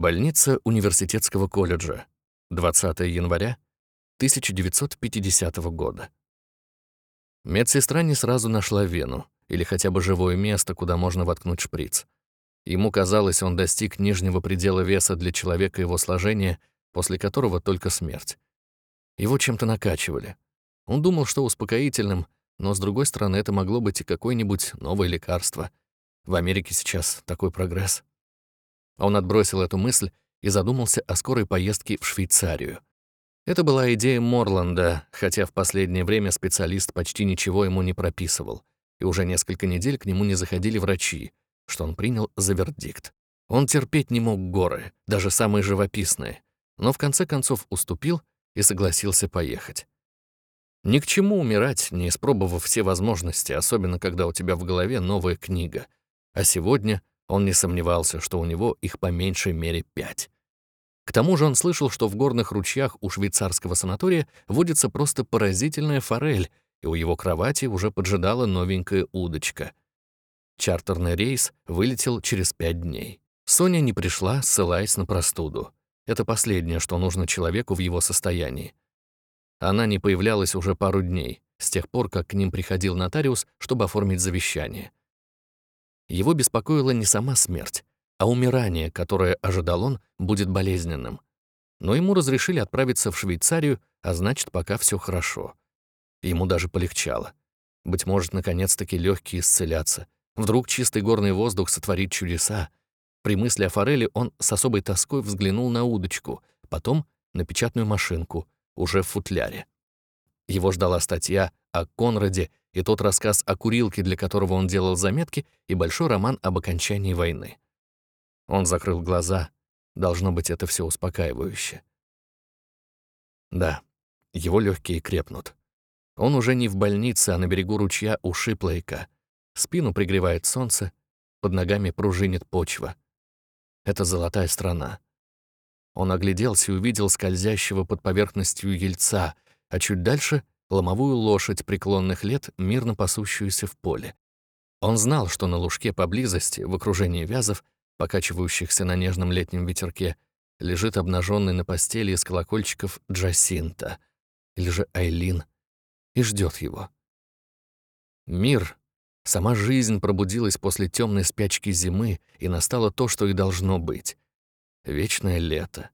Больница университетского колледжа. 20 января 1950 года. Медсестра не сразу нашла вену или хотя бы живое место, куда можно воткнуть шприц. Ему казалось, он достиг нижнего предела веса для человека его сложения, после которого только смерть. Его чем-то накачивали. Он думал, что успокоительным, но, с другой стороны, это могло быть и какое-нибудь новое лекарство. В Америке сейчас такой прогресс. Он отбросил эту мысль и задумался о скорой поездке в Швейцарию. Это была идея Морланда, хотя в последнее время специалист почти ничего ему не прописывал, и уже несколько недель к нему не заходили врачи, что он принял за вердикт. Он терпеть не мог горы, даже самые живописные, но в конце концов уступил и согласился поехать. Ни к чему умирать, не испробовав все возможности, особенно когда у тебя в голове новая книга. А сегодня он не сомневался, что у него их по меньшей мере пять. К тому же он слышал, что в горных ручьях у швейцарского санатория водится просто поразительная форель, и у его кровати уже поджидала новенькая удочка. Чартерный рейс вылетел через пять дней. Соня не пришла, ссылаясь на простуду. Это последнее, что нужно человеку в его состоянии. Она не появлялась уже пару дней, с тех пор, как к ним приходил нотариус, чтобы оформить завещание. Его беспокоила не сама смерть, а умирание, которое, ожидал он, будет болезненным. Но ему разрешили отправиться в Швейцарию, а значит, пока все хорошо. Ему даже полегчало. Быть может, наконец-таки легкие исцелятся. Вдруг чистый горный воздух сотворит чудеса. При мысли о форели он с особой тоской взглянул на удочку, потом на печатную машинку, уже в футляре. Его ждала статья о Конраде и тот рассказ о курилке, для которого он делал заметки, и большой роман об окончании войны. Он закрыл глаза. Должно быть, это все успокаивающе. Да, его легкие крепнут. Он уже не в больнице, а на берегу ручья у Шиплейка. Спину пригревает солнце, под ногами пружинит почва. Это золотая страна. Он огляделся и увидел скользящего под поверхностью ельца, а чуть дальше ломовую лошадь преклонных лет, мирно пасущуюся в поле. Он знал, что на лужке поблизости, в окружении вязов, покачивающихся на нежном летнем ветерке, лежит обнаженный на постели из колокольчиков Джасинта, или же Айлин, и ждет его. Мир, сама жизнь пробудилась после темной спячки зимы, и настало то, что и должно быть — вечное лето.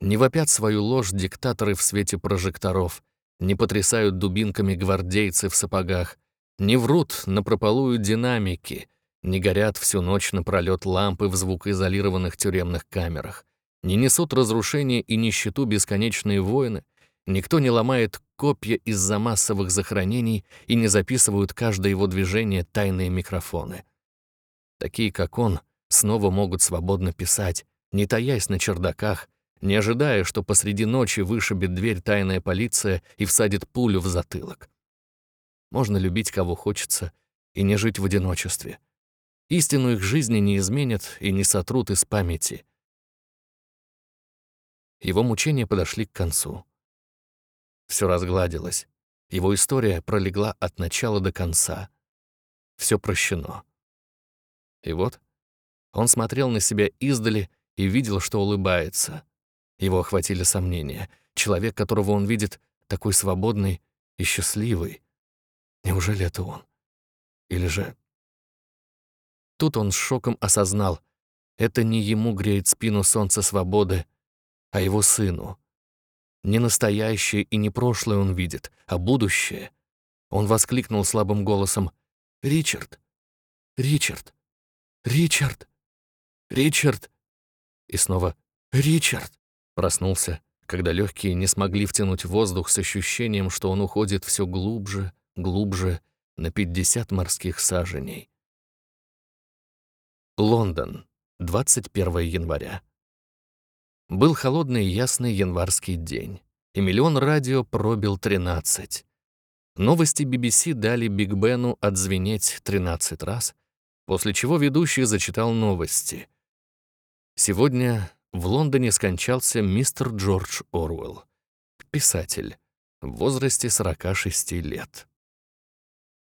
Не вопят свою ложь диктаторы в свете прожекторов, не потрясают дубинками гвардейцы в сапогах, не врут на прополую динамики, не горят всю ночь напролёт лампы в звукоизолированных тюремных камерах, не несут разрушения и нищету бесконечные войны, никто не ломает копья из-за массовых захоронений и не записывают каждое его движение тайные микрофоны. Такие, как он, снова могут свободно писать, не таясь на чердаках, не ожидая, что посреди ночи вышибет дверь тайная полиция и всадит пулю в затылок. Можно любить кого хочется и не жить в одиночестве. Истину их жизни не изменят и не сотрут из памяти. Его мучения подошли к концу. Все разгладилось. Его история пролегла от начала до конца. Все прощено. И вот он смотрел на себя издали и видел, что улыбается. Его охватили сомнения. Человек, которого он видит, такой свободный и счастливый. Неужели это он? Или же... Тут он с шоком осознал, это не ему греет спину солнце свободы, а его сыну. Не настоящее и не прошлое он видит, а будущее. Он воскликнул слабым голосом «Ричард! Ричард! Ричард! Ричард!» И снова «Ричард!» Проснулся, когда легкие не смогли втянуть воздух с ощущением, что он уходит все глубже, глубже, на 50 морских саженей. Лондон, 21 января. Был холодный ясный январский день, и миллион радио пробил 13. Новости BBC дали Биг Бену отзвенеть 13 раз, после чего ведущий зачитал новости. Сегодня в Лондоне скончался мистер Джордж Оруэлл, писатель, в возрасте 46 лет.